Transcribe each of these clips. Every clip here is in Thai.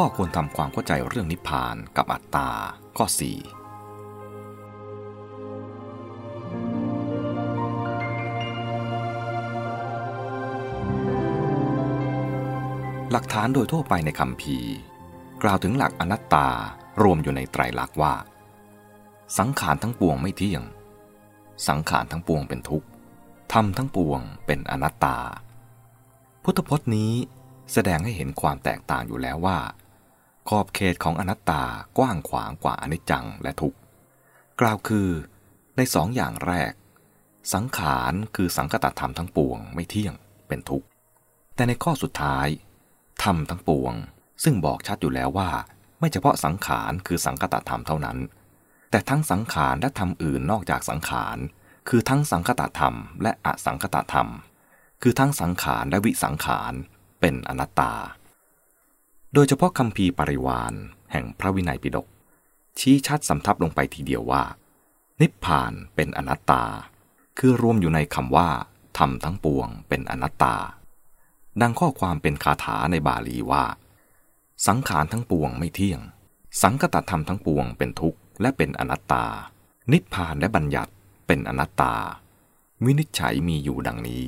ข้อควรทำความเข้าใจเรื่องนิพพานกับอัตตา ข้อ 4หลักฐานโดยทั่วไปในคำพีกล่าวถึงหลักอนัตตารวมอยู่ในไตรลักษณ์ว่า สังขารทั้งปวงไม่เที่ยง สังขารทั้งปวงเป็นทุกข์ธรรมทั้งปวงเป็นอนัตตา พุทธพจน์นี้แสดงให้เห็นความแตกต่างอยู่แล้วว่า ขอบเขตของอนัตตากว้างขวางกว่าอนิจจังและทุกข์กล่าวคือในสองอย่างแรก สังขารคือสังคตธรรมทั้งปวงไม่เที่ยงเป็นทุกข์แต่ในข้อสุดท้ายธรรมทั้งปวง ซึ่งบอกชัดอยู่แล้วว่า ไม่เฉพาะสังขารคือสังคตธรรมเท่านั้น แต่ทั้งสังขารและธรรมอื่นนอกจากสังขาร คือทั้งสังคตธรรม และอสังคตธรรม คือทั้งสังขารและวิสังขารเป็นอนัตตา โดยเฉพาะคำพีปริวานแห่งพระวินัยปิฎกชี้ชัดสำทับลงไปทีเดียวว่า นิพพานเป็นอนัตตา คือรวมอยู่ในคำว่าธรรมทั้งปวงเป็นอนัตตา ดังข้อความเป็นคาถาในบาลีว่า สังขารทั้งปวงไม่เที่ยง สังกตธรรมทั้งปวงเป็นทุกข์และเป็นอนัตตา นิพพานและบัญญัติเป็นอนัตตาวินิจฉัยมีอยู่ดังนี้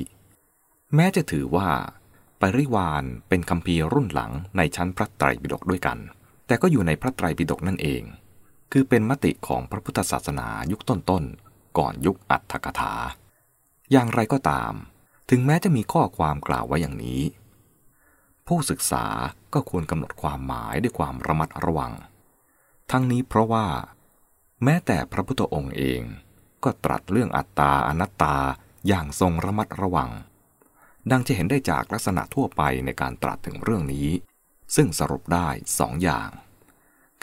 แม้จะถือว่า ปริวานเป็นคำพีรุ่นหลังในชั้นพระไตรปิฎกด้วยกัน แต่ก็อยู่ในพระไตรปิฎกนั่นเอง คือเป็นมติของพระพุทธศาสนายุคต้นๆ ก่อนยุคอัตถกถา อย่างไรก็ตาม ถึงแม้จะมีข้อความกล่าวไว้อย่างนี้ ผู้ศึกษาก็ควรกำหนดความหมายด้วยความระมัดระวัง ทั้งนี้เพราะว่า แม้แต่พระพุทธองค์เองก็ตรัสเรื่องอัตตาอนัตตาอย่างทรงระมัดระวัง ดังจะเห็นได้จากลักษณะทั่วไปในการตรัสถึงเรื่องนี้ ซึ่งสรุปได้สองอย่าง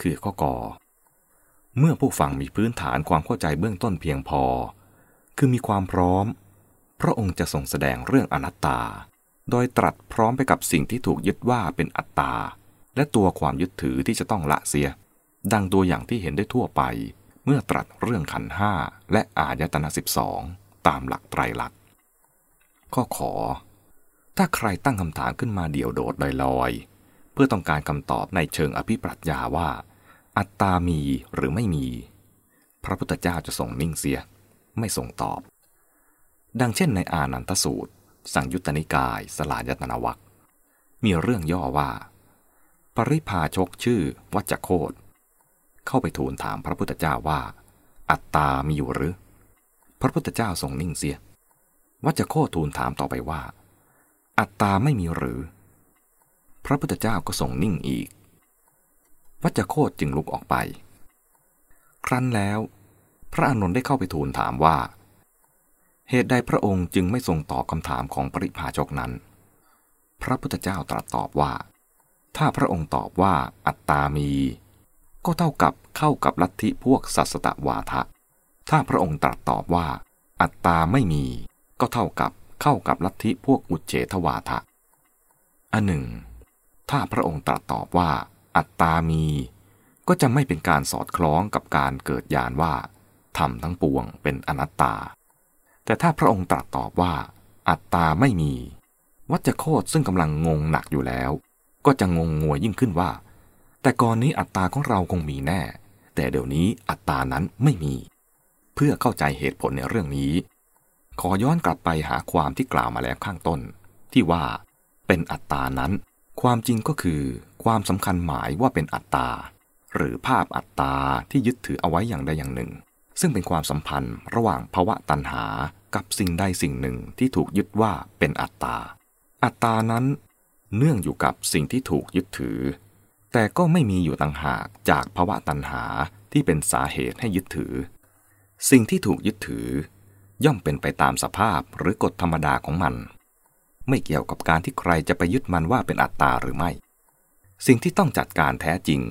คือข้อกอเมื่อผู้ฟังมีพื้นฐานความเข้าใจเบื้องต้นเพียงพอ คือมีความพร้อม พระองค์จะทรงแสดงเรื่องอนัตตา โดยตรัสพร้อมไปกับสิ่งที่ถูกยึดว่าเป็นอัตตา และตัวความยึดถือที่จะต้องละเสีย ดังตัวอย่างที่เห็นได้ทั่วไป เมื่อตรัสเรื่องขันห้าและอายตนะสิบสองตามหลักไตรลักษณ์ ข้อขอ ถ้าใครตั้งคำถามขึ้นมาเดี่ยวโดดลอยๆ เพื่อต้องการคำตอบในเชิงอภิปรัชญาว่า อัตตามีหรือไม่มี พระพุทธเจ้าจะส่งนิ่งเสีย ไม่ส่งตอบ ดังเช่นในอานันตสูตร สังยุตตนิกาย สลายตนาวัคมีเรื่องย่อว่า ปริพาชกชื่อวัจโคตเข้าไปทูลถามพระพุทธเจ้าว่า อัตตามีอยู่หรือ พระพุทธเจ้าทรงนิ่งเสีย วัจโคทูลถามต่อไปว่า อัตตาไม่มีหรือ พระพุทธเจ้าก็ทรงนิ่งอีก วัจโคจึงลุกออกไป ครั้นแล้ว พระอานนท์ได้เข้าไปทูลถามว่า เหตุใดพระองค์จึงไม่ทรงตอบคำถามของปริพาชกนั้น พระพุทธเจ้าตรัสตอบว่า ถ้าพระองค์ตอบว่าอัตตามี ก็เท่ากับเข้ากับลัทธิพวกสัสตวาทะ ถ้าพระองค์ตรัสตอบว่า อัตตาไม่มี ก็เท่ากับเข้ากับลัทธิพวกอุเฉทวาทะ อันหนึ่ง ถ้าพระองค์ตรัสตอบว่า อัตตามี ก็จะไม่เป็นการสอดคล้องกับการเกิดญาณว่าธรรมทั้งปวงเป็นอนัตตา แต่ถ้าพระองค์ตรัสตอบว่า อัตตาไม่มี วัจโคตซึ่งกำลังงงหนักอยู่แล้ว ก็จะงงงวยยิ่งขึ้นว่า แต่ก่อนนี้อัตตาของเราคงมีแน่ แต่เดี๋ยวนี้อัตตานั้นไม่มี เพื่อเข้าใจเหตุผลในเรื่องนี้ ขอย้อนกลับไปหาความที่กล่าวมาแล้วข้างต้น ที่ว่าเป็นอัตตานั้น ความจริงก็คือ ความสำคัญหมายว่าเป็นอัตตา หรือภาพอัตตาที่ยึดถือเอาไว้อย่างใดอย่างหนึ่ง ซึ่งเป็นความสัมพันธ์ระหว่างภาวะตัณหากับสิ่งใดสิ่งหนึ่งที่ถูกยึดว่าเป็นอัตตา อัตตานั้น เนื่องอยู่กับสิ่งที่ถูกยึดถือ แต่ก็ไม่มีอยู่ต่างหากจากภาวะตัณหาที่เป็นสาเหตุให้ยึดถือ สิ่งที่ถูกยึดถือ ย่อมเป็นไปตามสภาพหรือกฎธรรมดาของมัน ไม่เกี่ยวกับการที่ใครจะไปยึดมันว่าเป็นอัตตาหรือไม่ สิ่งที่ต้องจัดการแท้จริง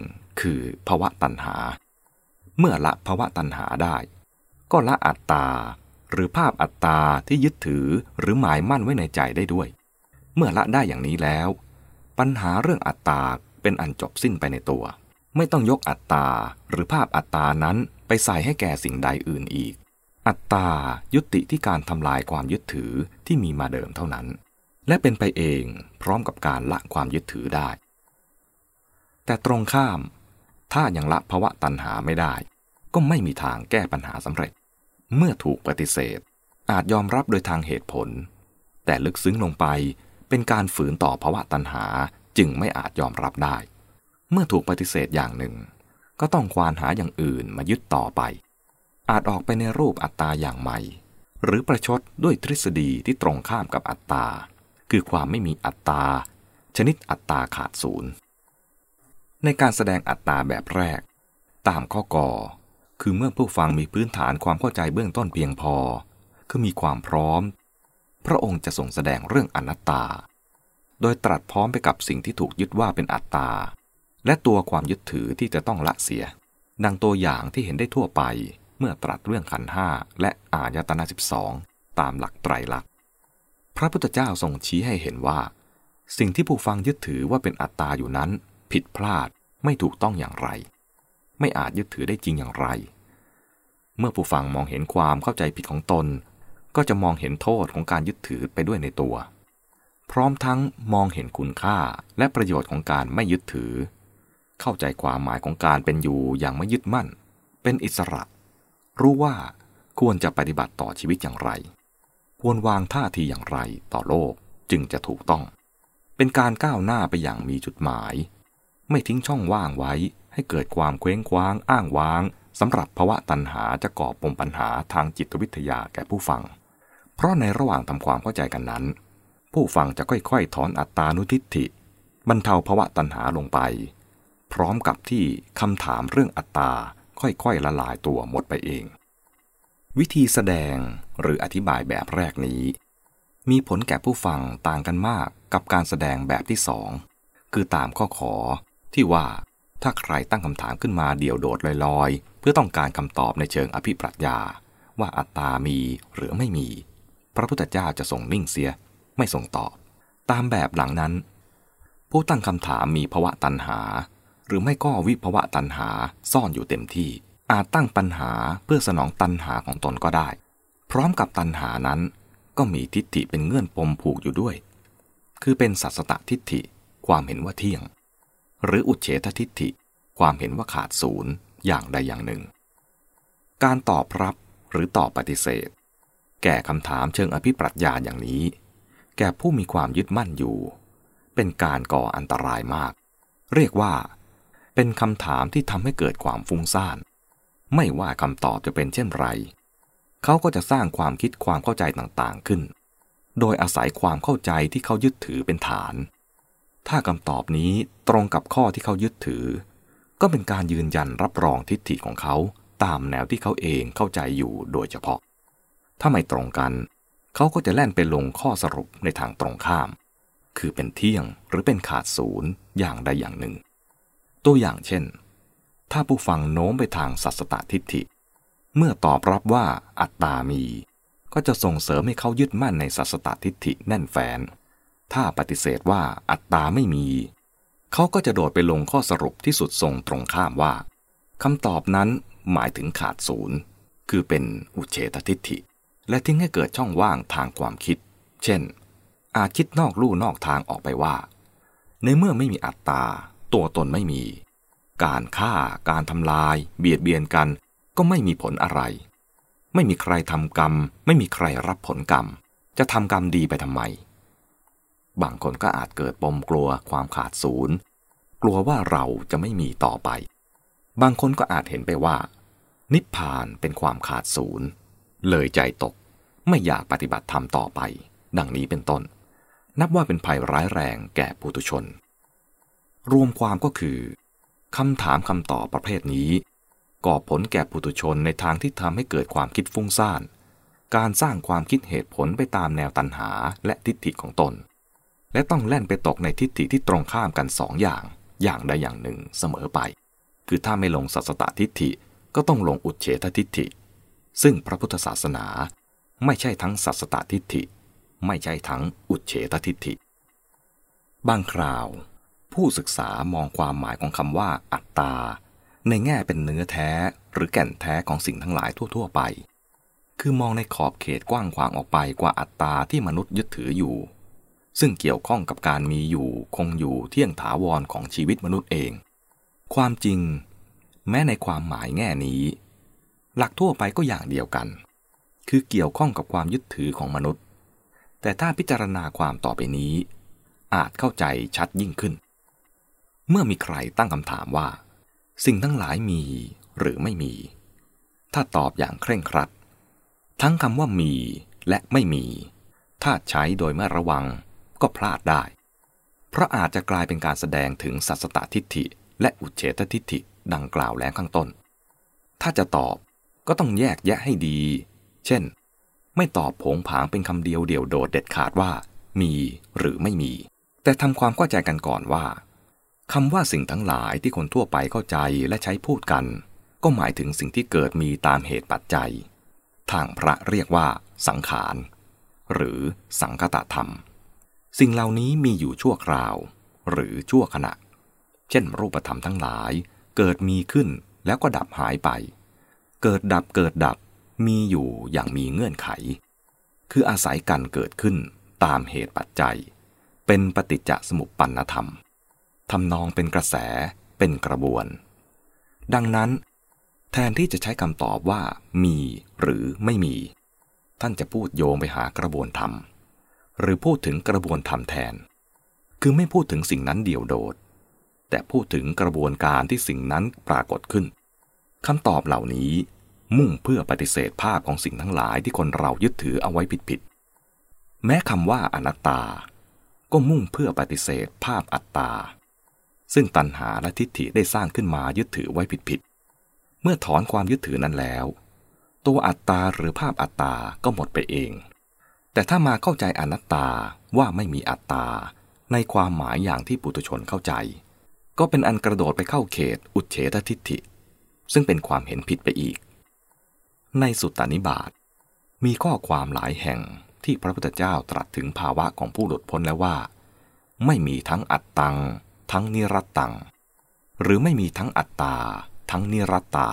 คือภาวะตัณหา เมื่อละภาวะตัณหาได้ ก็ละอัตตา หรือภาพอัตตาที่ยึดถือหรือหมายมั่นไว้ในใจได้ด้วย เมื่อละได้อย่างนี้แล้ว ปัญหาเรื่องอัตตาเป็นอันจบสิ้นไปในตัว ไม่ต้องยกอัตตาหรือภาพอัตตานั้นไปใส่ให้แก่สิ่งใดอื่นอีก อัตตายุติที่การทำลายความยึดถือที่มีมาเดิมเท่านั้น และเป็นไปเองพร้อมกับการละความยึดถือได้ แต่ตรงข้าม ถ้ายังละภาวะตัณหาไม่ได้ ก็ไม่มีทางแก้ปัญหาสำเร็จ เมื่อถูกปฏิเสธ อาจยอมรับโดยทางเหตุผล แต่ลึกซึ้งลงไปเป็นการฝืนต่อภาวะตัณหาจึงไม่อาจยอมรับได้ เมื่อถูกปฏิเสธอย่างหนึ่ง ก็ต้องควานหาอย่างอื่นมายึดต่อไป อาจออกไปในรูปอัตตาอย่างใหม่ หรือประชดด้วยทฤษฎีที่ตรงข้ามกับอัตตา คือความไม่มีอัตตา ชนิดอัตตาขาดศูนย์ ในการแสดงอัตตาแบบแรก ตามข้อก่อคือเมื่อผู้ฟังมีพื้นฐานความเข้าใจเบื้องต้นเพียงพอ คือมีความพร้อม พระองค์จะส่งแสดงเรื่องอนัตตา โดยตรัสพร้อมไปกับสิ่งที่ถูกยึดว่าเป็นอัตตา และตัวความยึดถือที่จะต้องละเสีย ดังตัวอย่างที่เห็นได้ทั่วไป เมื่อตรัสเรื่องขันห้าและอายตนะสิบสองตามหลักไตรลักษณ์ พระพุทธเจ้าทรงชี้ให้เห็นว่า สิ่งที่ผู้ฟังยึดถือว่าเป็นอัตตาอยู่นั้น ผิดพลาดไม่ถูกต้องอย่างไร ไม่อาจยึดถือได้จริงอย่างไร เมื่อผู้ฟังมองเห็นความเข้าใจผิดของตน ก็จะมองเห็นโทษของการยึดถือไปด้วยในตัว พร้อมทั้งมองเห็นคุณค่าและประโยชน์ของการไม่ยึดถือ เข้าใจความหมายของการเป็นอยู่อย่างไม่ยึดมั่น เป็นอิสระ รู้ว่าควรจะปฏิบัติต่อชีวิตอย่างไร ควรวางท่าทีอย่างไรต่อโลกจึงจะถูกต้อง เป็นการก้าวหน้าไปอย่างมีจุดหมาย ไม่ทิ้งช่องว่างไว้ให้เกิดความเคว้งคว้างอ้างว้างสำหรับภาวะตัณหาจะก่อปมปัญหาทางจิตวิทยาแก่ผู้ฟัง เพราะในระหว่างทำความเข้าใจกันนั้น ผู้ฟังจะค่อยๆ ถอนอัตตานุทิฏฐิบรรเทาภาวะตัณหาลงไป พร้อมกับที่คำถามเรื่องอัตตา ค่อยๆละลายตัวหมดไปเอง วิธีแสดงหรืออธิบายแบบแรกนี้ มีผลแก่ผู้ฟังต่างกันมากกับการแสดงแบบที่สองคือตามข้อขอที่ว่าถ้าใครตั้งคำถามขึ้นมาเดี่ยวโดดลอยๆ เพื่อต้องการคำตอบในเชิงอภิปรัชญา ว่าอัตตามีหรือไม่มี พระพุทธเจ้าจะทรงนิ่งเสีย ไม่ส่งตอบ ตามแบบหลังนั้น ผู้ตั้งคำถามมีภวะตัณหา หรือไม่ก็วิภวะตัณหาซ่อนอยู่เต็มที่ อาจตั้งปัญหาเพื่อสนองตัณหาของตนก็ได้ พร้อมกับตัณหานั้น ก็มีทิฏฐิเป็นเงื่อนปมผูกอยู่ด้วย คือเป็นสัสตทิฏฐิความเห็นว่าเที่ยง หรืออุเฉททิฏฐิ ความเห็นว่าขาดศูนย์อย่างใดอย่างหนึ่ง การตอบรับหรือตอบปฏิเสธ แก่คำถามเชิงอภิปรัชญาอย่างนี้ แก่ผู้มีความยึดมั่นอยู่ เป็นการก่ออันตรายมาก เรียกว่า เป็นคำถามที่ทำให้เกิดความฟุ้งซ่าน ไม่ว่าคำตอบจะเป็นเช่นไร เขาก็จะสร้างความคิดความเข้าใจต่างๆขึ้น โดยอาศัยความเข้าใจที่เขายึดถือเป็นฐาน ถ้าคำตอบนี้ตรงกับข้อที่เขายึดถือ ก็เป็นการยืนยันรับรองทิฏฐิของเขาตามแนวที่เขาเองเข้าใจอยู่โดยเฉพาะ ถ้าไม่ตรงกัน เขาก็จะแล่นไปลงข้อสรุปในทางตรงข้าม คือเป็นเที่ยงหรือเป็นขาดศูนย์อย่างใดอย่างหนึ่ง ตัวอย่างเช่น ถ้าผู้ฟังโน้มไปทางสัสตทิฏฐิ เมื่อตอบรับว่าอัตตามี ก็จะส่งเสริมให้เขายึดมั่นในสัสตทิฏฐิแน่นแฟน ถ้าปฏิเสธว่าอัตตาไม่มี เขาก็จะโดดไปลงข้อสรุปที่สุดทรงตรงข้ามว่าคำตอบนั้นหมายถึงขาดศูนย์ คือเป็นอุเฉตทิฏฐิ และทิ้งให้เกิดช่องว่างทางความคิด เช่น อาจคิดนอกลู่นอกทางออกไปว่า ในเมื่อไม่มีอัตตา ตัวตนไม่มี การฆ่า การทำลาย เบียดเบียนกัน ก็ไม่มีผลอะไร ไม่มีใครทำกรรม ไม่มีใครรับผลกรรม จะทำกรรมดีไปทำไม บางคนก็อาจเกิดปมกลัวความขาดศูนย์ กลัวว่าเราจะไม่มีต่อไป บางคนก็อาจเห็นไปว่า นิพพานเป็นความขาดศูนย์ เลยใจตก ไม่อยากปฏิบัติธรรมต่อไป ดังนี้เป็นต้น นับว่าเป็นภัยร้ายแรงแก่ปุถุชน รวมความก็คือ คำถามคำตอบประเภทนี้ ก่อผลแก่ปุถุชนในทางที่ทำให้เกิดความคิดฟุ้งซ่าน การสร้างความคิดเหตุผลไปตามแนวตันหาและทิฏฐิของตน และต้องแล่นไปตกในทิฏฐิที่ตรงข้ามกันสองอย่าง อย่างใดอย่างหนึ่งเสมอไป คือถ้าไม่ลงสัสตตทิฏฐิก็ต้องลงอุเฉททิฏฐิ ซึ่งพระพุทธศาสนาไม่ใช่ทั้งสัสตทิฏฐิ ไม่ใช่ทั้งอุเฉตทิฏฐิ บางคราว ผู้ศึกษามองความหมายของคำว่าอัตตา ในแง่เป็นเนื้อแท้หรือแก่นแท้ของสิ่งทั้งหลายทั่ว ๆ ไป คือมองในขอบเขตกว้างขวางออกไปกว่าอัตตาที่มนุษย์ยึดถืออยู่ ซึ่งเกี่ยวข้องกับการมีอยู่คงอยู่เที่ยงถาวรของชีวิตมนุษย์เอง ความจริง แม้ในความหมายแง่นี้ หลักทั่วไปก็อย่างเดียวกัน คือเกี่ยวข้องกับความยึดถือของมนุษย์ แต่ถ้าพิจารณาความต่อไปนี้ อาจเข้าใจชัดยิ่งขึ้น เมื่อมีใครตั้งคำถามว่า สิ่งทั้งหลายมีหรือไม่มี ถ้าตอบอย่างเคร่งครัด ทั้งคำว่ามีและไม่มี ถ้าใช้โดยไม่ระวังก็พลาดได้ เพราะอาจจะกลายเป็นการแสดงถึงสัสตทิฏฐิ และอุเฉตทิฏฐิดังกล่าวแล้วข้างต้น ถ้าจะตอบก็ต้องแยกแยะให้ดี เช่น ไม่ตอบผงผางเป็นคำเดียวเดี่ยวโดดเด็ดขาดว่า มีหรือไม่มี แต่ทำความเข้าใจกันก่อนว่า คำว่าสิ่งทั้งหลายที่คนทั่วไปเข้าใจและใช้พูดกัน ก็หมายถึงสิ่งที่เกิดมีตามเหตุปัจจัย ทางพระเรียกว่า สังขาร หรือสังคตธรรม สิ่งเหล่านี้มีอยู่ชั่วคราว หรือชั่วขณะ เช่น รูปธรรมทั้งหลาย เกิดมีขึ้นแล้วก็ดับหายไป เกิดดับเกิดดับมีอยู่อย่างมีเงื่อนไข คืออาศัยกันเกิดขึ้นตามเหตุปัจจัย เป็นปฏิจจสมุปปนธรรม ทำนองเป็นกระแสเป็นกระบวน ดังนั้น แทนที่จะใช้คำตอบว่า มีหรือไม่มี ท่านจะพูดโยงไปหากระบวนธรรม หรือพูดถึงกระบวนธรรมแทน คือไม่พูดถึงสิ่งนั้นเดี่ยวโดด แต่พูดถึงกระบวนการที่สิ่งนั้นปรากฏขึ้นคำตอบเหล่านี้มุ่งเพื่อปฏิเสธภาพของสิ่งทั้งหลายที่คนเรายึดถือเอาไว้ผิดๆแม้คำว่าอนัตตา ก็มุ่งเพื่อปฏิเสธภาพอัตตา ซึ่งตัณหาและทิฏฐิได้สร้างขึ้นมายึดถือไว้ผิดๆ เมื่อถอนความยึดถือนั้นแล้ว ตัวอัตตาหรือภาพอัตตาก็หมดไปเอง แต่ถ้ามาเข้าใจอนัตตาว่าไม่มีอัตตา ในความหมายอย่างที่ปุถุชนเข้าใจ ก็เป็นอันกระโดดไปเข้าเขต อุเฉททิฏฐิ ซึ่งเป็นความเห็นผิดไปอีก ในสุตตานิบาตมีข้อความหลายแห่งที่พระพุทธเจ้าตรัสถึงภาวะของผู้หลุดพ้นแล้วว่า ไม่มีทั้งอัตตัง ทั้งนิรัตตัง หรือไม่มีทั้งอัตตา ทั้งนิรัตตา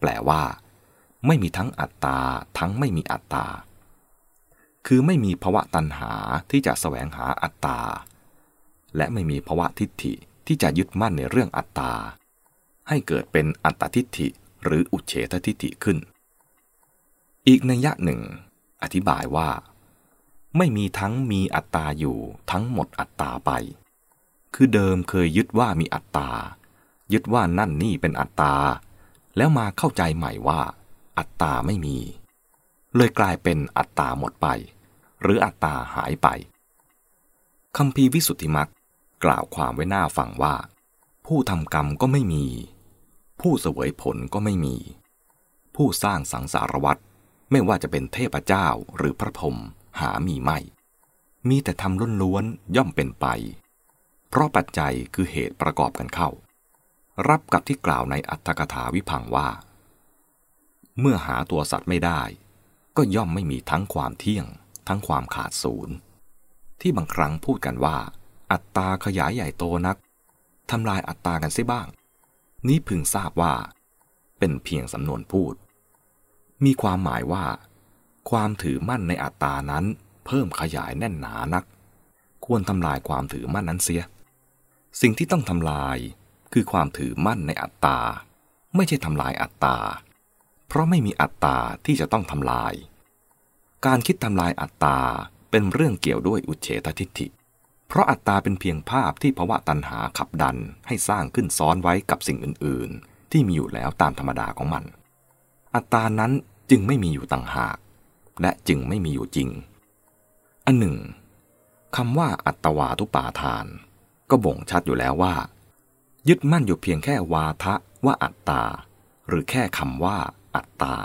แปลว่า ไม่มีทั้งอัตตา ทั้งไม่มีอัตตา คือไม่มีภวะตัณหาที่จะแสวงหาอัตตา และไม่มีภวะทิฏฐิที่จะยึดมั่นในเรื่องอัตตา ให้เกิดเป็นอัตตทิฏฐิหรืออุเฉททิฏฐิขึ้น อีกนัยยะหนึ่ง อธิบายว่า ไม่มีทั้งมีอัตตาอยู่ทั้งหมดอัตตาไป คือเดิมเคยยึดว่ามีอัตตา ยึดว่านั่นนี่เป็นอัตตา แล้วมาเข้าใจใหม่ว่า อัตตาไม่มี เลยกลายเป็นอัตตาหมดไป หรืออัตตาหายไปคำพีวิสุทธิมักกล่าวความไว้หน้าฟังว่า ผู้ทำกรรมก็ไม่มี ผู้เสวยผลก็ไม่มี ผู้สร้างสังสารวัตรไม่ว่าจะเป็นเทพเจ้าหรือพระพรหมหามีไม่ มีแต่ทำล้นล้วนย่อมเป็นไป เพราะปัจจัยคือเหตุประกอบกันเข้า รับกับที่กล่าวในอัตถกถาวิพังว่า เมื่อหาตัวสัตว์ไม่ได้ ก็ย่อมไม่มีทั้งความเที่ยง ทั้งความขาดศูนย์ ที่บางครั้งพูดกันว่า อัตตาขยายใหญ่โตนักทำลายอัตตากันเสียบ้าง นี้พึงทราบว่า เป็นเพียงสำนวนพูด มีความหมายว่า ความถือมั่นในอัตตานั้น เพิ่มขยายแน่นหนานัก ควรทำลายความถือมั่นนั้นเสีย สิ่งที่ต้องทำลายคือความถือมั่นในอัตตา ไม่ใช่ทำลายอัตตา เพราะไม่มีอัตตาที่จะต้องทำลาย การคิดทำลายอัตตาเป็นเรื่องเกี่ยวด้วยอุเฉตทิฏฐิ เพราะอัตตาเป็นเพียงภาพที่ภาวะตัณหาขับดันให้สร้างขึ้นซ้อนไว้กับสิ่งอื่น ๆ ที่มีอยู่แล้วตามธรรมดาของมัน อัตตานั้นจึงไม่มีอยู่ต่างหาก และจึงไม่มีอยู่จริง อันหนึ่งคำว่าอัตวาทุปาทาน ก็บ่งชัดอยู่แล้วว่า ยึดมั่นอยู่เพียงแค่วาทะว่าอัตตา หรือแค่คำว่าอัตตา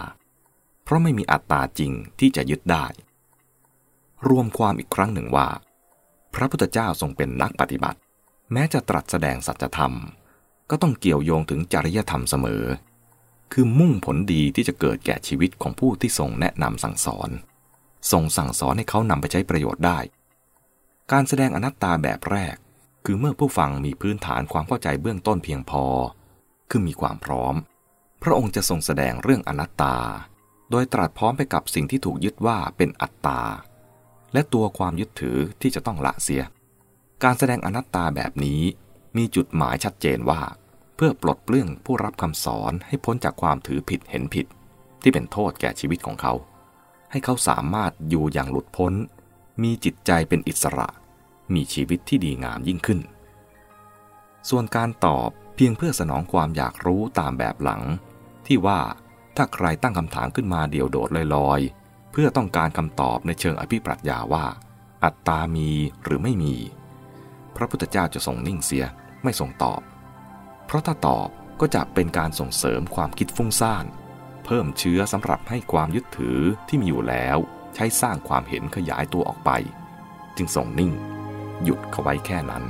เพราะไม่มีอัตตาจริงที่จะยึดได้ รวมความอีกครั้งหนึ่งว่า พระพุทธเจ้าทรงเป็นนักปฏิบัติ แม้จะตรัสแสดงสัจธรรม ก็ต้องเกี่ยวโยงถึงจริยธรรมเสมอ คือมุ่งผลดีที่จะเกิดแก่ชีวิตของผู้ที่ทรงแนะนำสั่งสอนทรงสั่งสอนให้เขานำไปใช้ประโยชน์ได้ การแสดงอนัตตาแบบแรก คือเมื่อผู้ฟังมีพื้นฐานความเข้าใจเบื้องต้นเพียงพอ คือมีความพร้อม พระองค์จะทรงแสดงเรื่องอนัตตา โดยตรัสพร้อมไปกับสิ่งที่ถูกยึดว่าเป็นอัตตา และตัวความยึดถือที่จะต้องละเสีย การแสดงอนัตตาแบบนี้มีจุดหมายชัดเจนว่า เพื่อปลดเปลื้องผู้รับคำสอนให้พ้นจากความถือผิดเห็นผิด ที่เป็นโทษแก่ชีวิตของเขา ให้เขาสามารถอยู่อย่างหลุดพ้น มีจิตใจเป็นอิสระ มีชีวิตที่ดีงามยิ่งขึ้น ส่วนการตอบเพียงเพื่อสนองความอยากรู้ตามแบบหลัง ที่ว่าถ้าใครตั้งคำถามขึ้นมาเดี่ยวโดดลอยๆ เพื่อต้องการคำตอบในเชิงอภิปรัชญาว่า อัตตามีหรือไม่มี พระพุทธเจ้าจะทรงนิ่งเสียไม่ทรงตอบ เพราะถ้าตอบก็จะเป็นการส่งเสริมความคิดฟุ้งซ่านเพิ่มเชื้อสำหรับให้ความยึดถือที่มีอยู่แล้ว ใช้สร้างความเห็นขยายตัวออกไป จึงทรงนิ่ง หยุดเขาไว้แค่นั้น